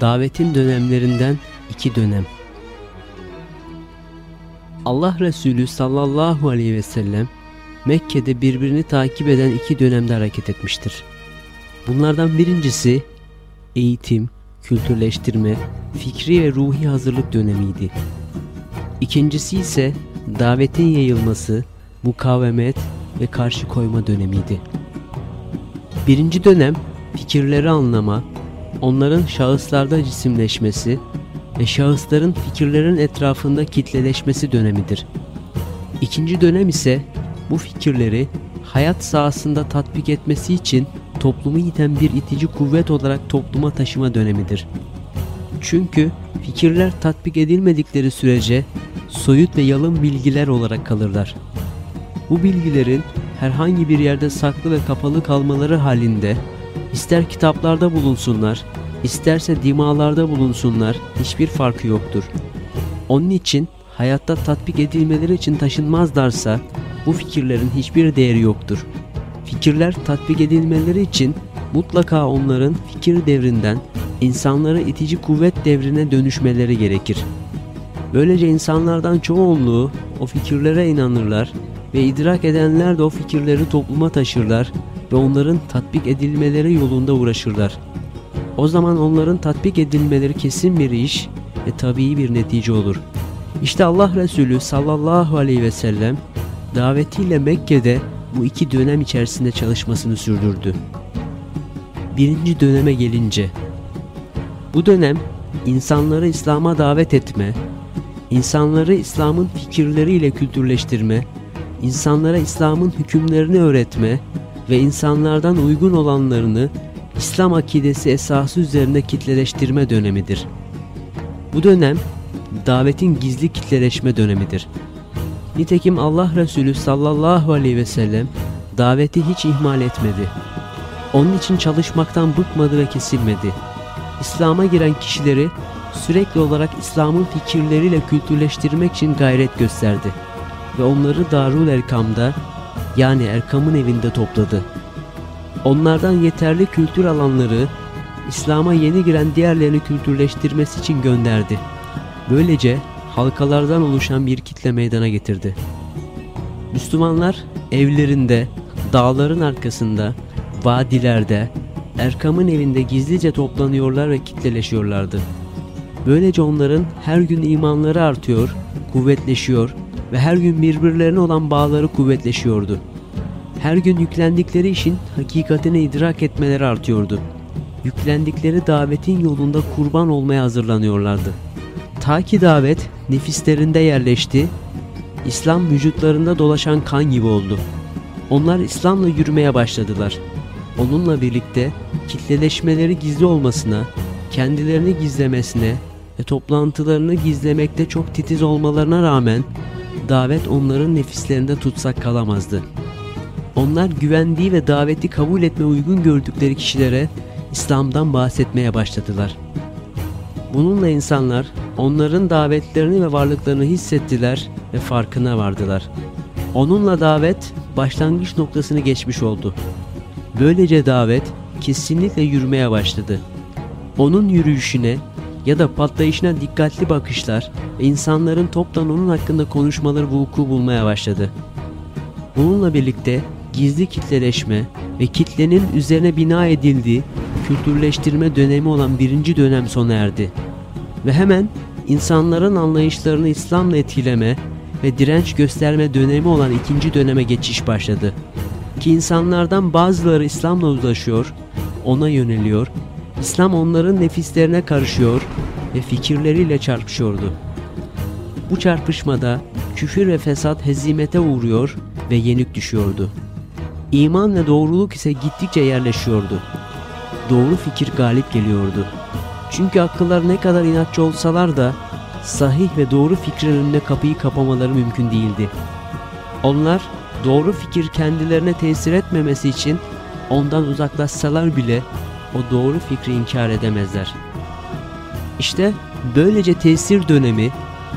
Davetin dönemlerinden iki dönem. Allah Resulü sallallahu aleyhi ve sellem Mekke'de birbirini takip eden iki dönemde hareket etmiştir. Bunlardan birincisi eğitim, kültürleştirme, fikri ve ruhi hazırlık dönemiydi. İkincisi ise davetin yayılması, mukavemet ve karşı koyma dönemiydi. Birinci dönem fikirleri anlama, onların şahıslarda cisimleşmesi ve şahısların fikirlerin etrafında kitleleşmesi dönemidir. İkinci dönem ise bu fikirleri hayat sahasında tatbik etmesi için toplumu iten bir itici kuvvet olarak topluma taşıma dönemidir. Çünkü fikirler tatbik edilmedikleri sürece soyut ve yalın bilgiler olarak kalırlar. Bu bilgilerin herhangi bir yerde saklı ve kapalı kalmaları halinde ister kitaplarda bulunsunlar, isterse dimalarda bulunsunlar hiçbir farkı yoktur. Onun için hayatta tatbik edilmeleri için taşınmazlarsa bu fikirlerin hiçbir değeri yoktur. Fikirler tatbik edilmeleri için mutlaka onların fikir devrinden insanları itici kuvvet devrine dönüşmeleri gerekir. Böylece insanlardan çoğunluğu o fikirlere inanırlar ve idrak edenler de o fikirleri topluma taşırlar ve onların tatbik edilmeleri yolunda uğraşırlar. O zaman onların tatbik edilmeleri kesin bir iş ve tabii bir netice olur. İşte Allah Resulü sallallahu aleyhi ve sellem davetiyle Mekke'de bu iki dönem içerisinde çalışmasını sürdürdü. Birinci döneme gelince bu dönem insanları İslam'a davet etme, insanları İslam'ın fikirleriyle kültürleştirme, insanlara İslam'ın hükümlerini öğretme ve insanlardan uygun olanlarını İslam akidesi esası üzerinde kitleleştirme dönemidir. Bu dönem davetin gizli kitleleşme dönemidir. Nitekim Allah Resulü sallallahu aleyhi ve sellem daveti hiç ihmal etmedi. Onun için çalışmaktan bıkmadı ve kesilmedi. İslam'a giren kişileri sürekli olarak İslam'ın fikirleriyle kültürleştirmek için gayret gösterdi ve onları Darul Erkam'da yani Erkam'ın evinde topladı. Onlardan yeterli kültür alanları İslam'a yeni giren diğerlerini kültürleştirmesi için gönderdi. Böylece halkalardan oluşan bir kitle meydana getirdi. Müslümanlar evlerinde, dağların arkasında, vadilerde, Erkam'ın evinde gizlice toplanıyorlar ve kitleleşiyorlardı. Böylece onların her gün imanları artıyor, kuvvetleşiyor ve her gün birbirlerine olan bağları kuvvetleşiyordu. Her gün yüklendikleri işin hakikatini idrak etmeleri artıyordu. Yüklendikleri davetin yolunda kurban olmaya hazırlanıyorlardı. Ta ki davet nefislerinde yerleşti, İslam vücutlarında dolaşan kan gibi oldu. Onlar İslam'la yürümeye başladılar. Onunla birlikte kitleleşmeleri gizli olmasına, kendilerini gizlemesine ve toplantılarını gizlemekte çok titiz olmalarına rağmen davet onların nefislerinde tutsak kalamazdı. Onlar güvendiği ve daveti kabul etme uygun gördükleri kişilere İslam'dan bahsetmeye başladılar. Bununla insanlar onların davetlerini ve varlıklarını hissettiler ve farkına vardılar. Onunla davet başlangıç noktasını geçmiş oldu. Böylece davet kesinlikle yürümeye başladı. Onun yürüyüşüne ya da patlayışına dikkatli bakışlar insanların toptan onun hakkında konuşmaları vuku bulmaya başladı. Bununla birlikte gizli kitleleşme ve kitlenin üzerine bina edildiği kültürleştirme dönemi olan birinci dönem sona erdi. Ve hemen insanların anlayışlarını İslam'la etkileme ve direnç gösterme dönemi olan ikinci döneme geçiş başladı. Ki insanlardan bazıları İslam'la uzlaşıyor, ona yöneliyor, İslam onların nefislerine karışıyor ve fikirleriyle çarpışıyordu. Bu çarpışmada küfür ve fesat hezimete uğruyor ve yenik düşüyordu. İman ve doğruluk ise gittikçe yerleşiyordu. Doğru fikir galip geliyordu. Çünkü akıllar ne kadar inatçı olsalar da sahih ve doğru fikrin önüne kapıyı kapamaları mümkün değildi. Onlar doğru fikir kendilerine tesir etmemesi için ondan uzaklaşsalar bile o doğru fikri inkar edemezler. İşte böylece tesir dönemi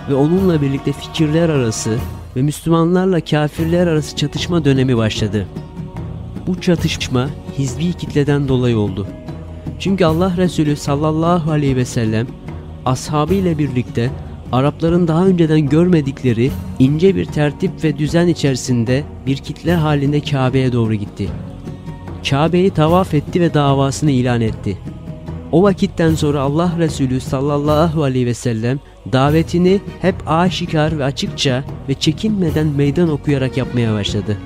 ve onunla birlikte fikirler arası ve Müslümanlarla kafirler arası çatışma dönemi başladı. Bu çatışma hizbi kitleden dolayı oldu. Çünkü Allah Resulü sallallahu aleyhi ve sellem ashabı ile birlikte Arapların daha önceden görmedikleri ince bir tertip ve düzen içerisinde bir kitle halinde Kabe'ye doğru gitti. Kabe'yi tavaf etti ve davasını ilan etti. O vakitten sonra Allah Resulü sallallahu aleyhi ve sellem davetini hep aşikar ve açıkça ve çekinmeden meydan okuyarak yapmaya başladı.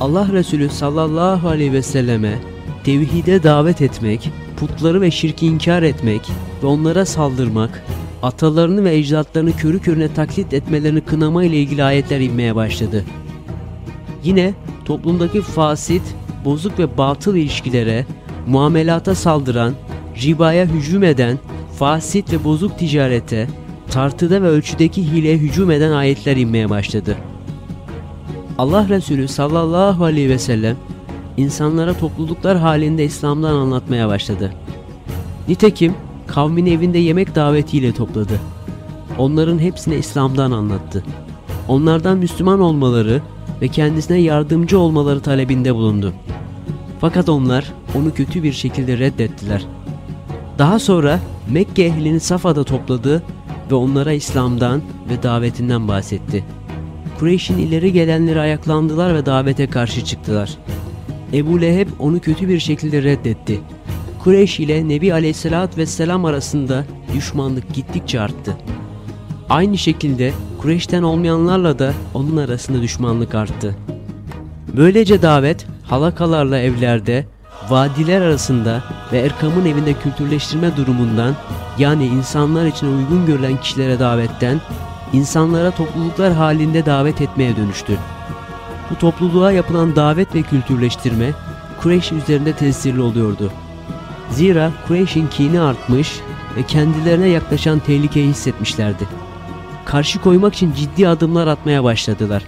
Allah Resulü sallallahu aleyhi ve selleme tevhide davet etmek, putları ve şirki inkar etmek ve onlara saldırmak, atalarını ve ecdatlarını körü körüne taklit etmelerini kınama ile ilgili ayetler inmeye başladı. Yine toplumdaki fasit, bozuk ve batıl ilişkilere, muamelata saldıran, ribaya hücum eden, fasit ve bozuk ticarete, tartıda ve ölçüdeki hileye hücum eden ayetler inmeye başladı. Allah Resulü sallallahu aleyhi ve sellem insanlara topluluklar halinde İslam'dan anlatmaya başladı. Nitekim kavmini evinde yemek davetiyle topladı. Onların hepsine İslam'dan anlattı. Onlardan Müslüman olmaları ve kendisine yardımcı olmaları talebinde bulundu. Fakat onlar onu kötü bir şekilde reddettiler. Daha sonra Mekke ehlini Safa'da topladı ve onlara İslam'dan ve davetinden bahsetti. Kureyş'in ileri gelenleri ayaklandılar ve davete karşı çıktılar. Ebu Leheb onu kötü bir şekilde reddetti. Kureyş ile Nebi Aleyhisselatü Vesselam arasında düşmanlık gittikçe arttı. Aynı şekilde Kureyş'ten olmayanlarla da onun arasında düşmanlık arttı. Böylece davet halakalarla evlerde, vadiler arasında ve Erkam'ın evinde kültürleştirme durumundan yani insanlar için uygun görülen kişilere davetten insanlara topluluklar halinde davet etmeye dönüştü. Bu topluluğa yapılan davet ve kültürleştirme Kureyş üzerinde tesirli oluyordu. Zira Kureyş'in kini artmış ve kendilerine yaklaşan tehlikeyi hissetmişlerdi. Karşı koymak için ciddi adımlar atmaya başladılar.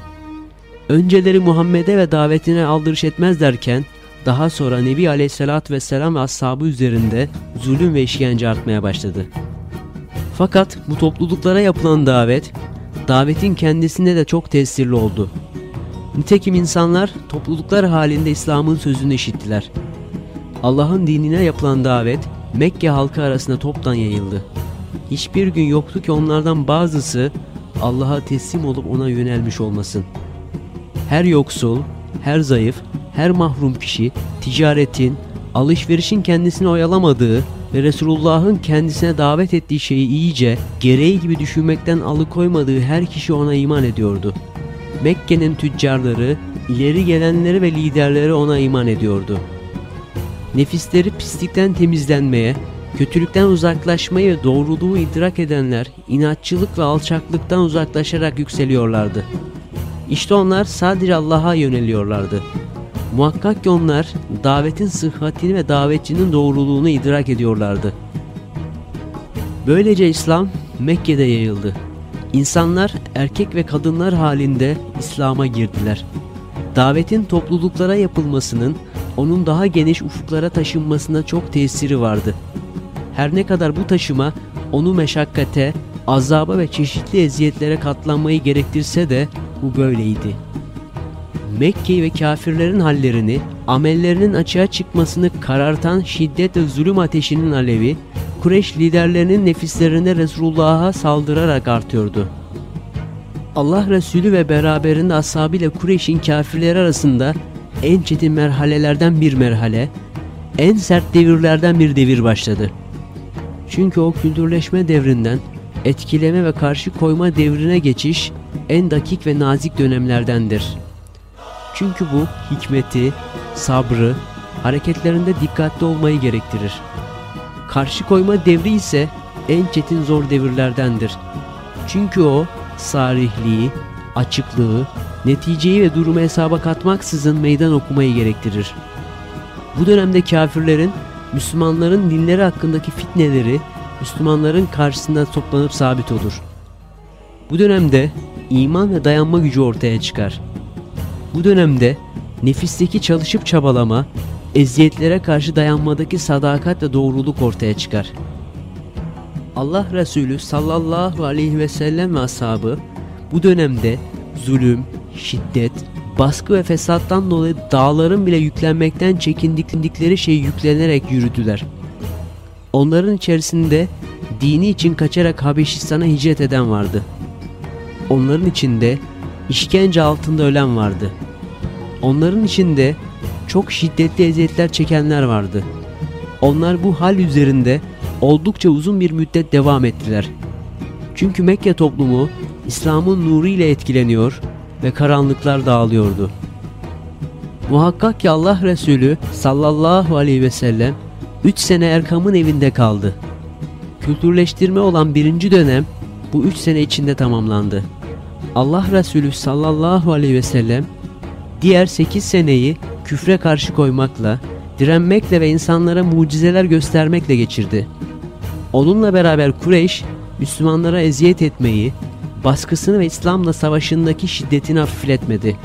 Önceleri Muhammed'e ve davetine aldırış etmezlerken daha sonra Nebi Aleyhisselatü Vesselam ve ashabı üzerinde zulüm ve işkence artmaya başladı. Fakat bu topluluklara yapılan davet, davetin kendisinde de çok tesirli oldu. Nitekim insanlar topluluklar halinde İslam'ın sözünü işittiler. Allah'ın dinine yapılan davet Mekke halkı arasında toptan yayıldı. Hiçbir gün yoktu ki onlardan bazısı Allah'a teslim olup ona yönelmiş olmasın. Her yoksul, her zayıf, her mahrum kişi ticaretin, alışverişin kendisini oyalamadığı ve Resulullah'ın kendisine davet ettiği şeyi iyice, gereği gibi düşünmekten alıkoymadığı her kişi ona iman ediyordu. Mekke'nin tüccarları, ileri gelenleri ve liderleri ona iman ediyordu. Nefisleri pislikten temizlenmeye, kötülükten uzaklaşmayı doğruluğu idrak edenler inatçılık ve alçaklıktan uzaklaşarak yükseliyorlardı. İşte onlar sadece Allah'a yöneliyorlardı. Muhakkak ki onlar davetin sıhhatini ve davetçinin doğruluğunu idrak ediyorlardı. Böylece İslam Mekke'de yayıldı. İnsanlar erkek ve kadınlar halinde İslam'a girdiler. Davetin topluluklara yapılmasının onun daha geniş ufuklara taşınmasına çok tesiri vardı. Her ne kadar bu taşıma onu meşakkate, azaba ve çeşitli eziyetlere katlanmayı gerektirse de bu böyleydi. Mekke ve kafirlerin hallerini, amellerinin açığa çıkmasını karartan şiddet ve zulüm ateşinin alevi, Kureyş liderlerinin nefislerine Resulullah'a saldırarak artıyordu. Allah Resulü ve beraberinde ashabıyla Kureyş'in kafirleri arasında en çetin merhalelerden bir merhale, en sert devirlerden bir devir başladı. Çünkü o kültürleşme devrinden etkileme ve karşı koyma devrine geçiş en dakik ve nazik dönemlerdendir.'' Çünkü bu hikmeti, sabrı, hareketlerinde dikkatli olmayı gerektirir. Karşı koyma devri ise en çetin zor devirlerdendir. Çünkü o sarihliği, açıklığı, neticeyi ve durumu hesaba katmaksızın meydan okumayı gerektirir. Bu dönemde kafirlerin, Müslümanların dinleri hakkındaki fitneleri Müslümanların karşısında toplanıp sabit olur. Bu dönemde iman ve dayanma gücü ortaya çıkar. Bu dönemde nefisteki çalışıp çabalama, eziyetlere karşı dayanmadaki sadakat ve doğruluk ortaya çıkar. Allah Resulü sallallahu aleyhi ve sellem ve ashabı bu dönemde zulüm, şiddet, baskı ve fesattan dolayı dağların bile yüklenmekten çekindikleri şeyi yüklenerek yürüdüler. Onların içerisinde dini için kaçarak Habeşistan'a hicret eden vardı. Onların içinde işkence altında ölen vardı. Onların içinde çok şiddetli eziyetler çekenler vardı. Onlar bu hal üzerinde oldukça uzun bir müddet devam ettiler. Çünkü Mekke toplumu İslam'ın nuru ile etkileniyor ve karanlıklar dağılıyordu. Muhakkak ki Allah Resulü sallallahu aleyhi ve sellem 3 sene Erkam'ın evinde kaldı. Kültürleştirme olan birinci dönem bu 3 sene içinde tamamlandı. Allah Resulü sallallahu aleyhi ve sellem diğer 8 seneyi küfre karşı koymakla, direnmekle ve insanlara mucizeler göstermekle geçirdi. Onunla beraber Kureyş, Müslümanlara eziyet etmeyi, baskısını ve İslam'la savaşındaki şiddetini hafifletmedi.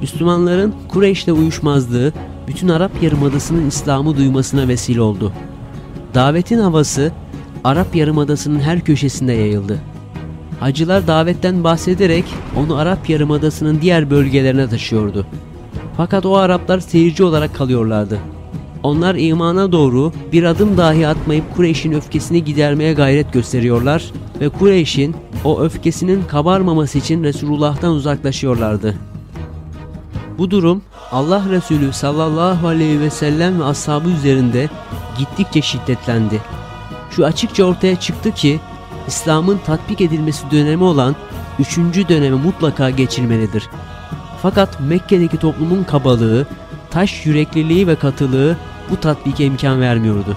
Müslümanların Kureyş'le uyuşmazlığı bütün Arap Yarımadası'nın İslam'ı duymasına vesile oldu. Davetin havası Arap Yarımadası'nın her köşesinde yayıldı. Hacılar davetten bahsederek onu Arap Yarımadası'nın diğer bölgelerine taşıyordu. Fakat o Araplar seyirci olarak kalıyorlardı. Onlar imana doğru bir adım dahi atmayıp Kureyş'in öfkesini gidermeye gayret gösteriyorlar ve Kureyş'in o öfkesinin kabarmaması için Resulullah'tan uzaklaşıyorlardı. Bu durum Allah Resulü sallallahu aleyhi ve sellem ve ashabı üzerinde gittikçe şiddetlendi. Şu açıkça ortaya çıktı ki İslam'ın tatbik edilmesi dönemi olan 3. döneme mutlaka geçilmelidir. Fakat Mekke'deki toplumun kabalığı, taş yürekliliği ve katılığı bu tatbike imkan vermiyordu.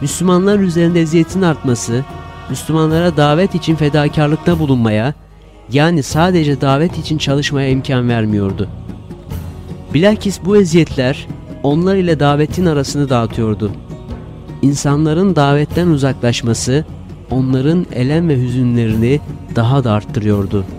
Müslümanlar üzerinde eziyetin artması, Müslümanlara davet için fedakarlıkta bulunmaya, yani sadece davet için çalışmaya imkan vermiyordu. Bilakis bu eziyetler onlar ile davetin arasını dağıtıyordu. İnsanların davetten uzaklaşması onların elem ve hüzünlerini daha da arttırıyordu.''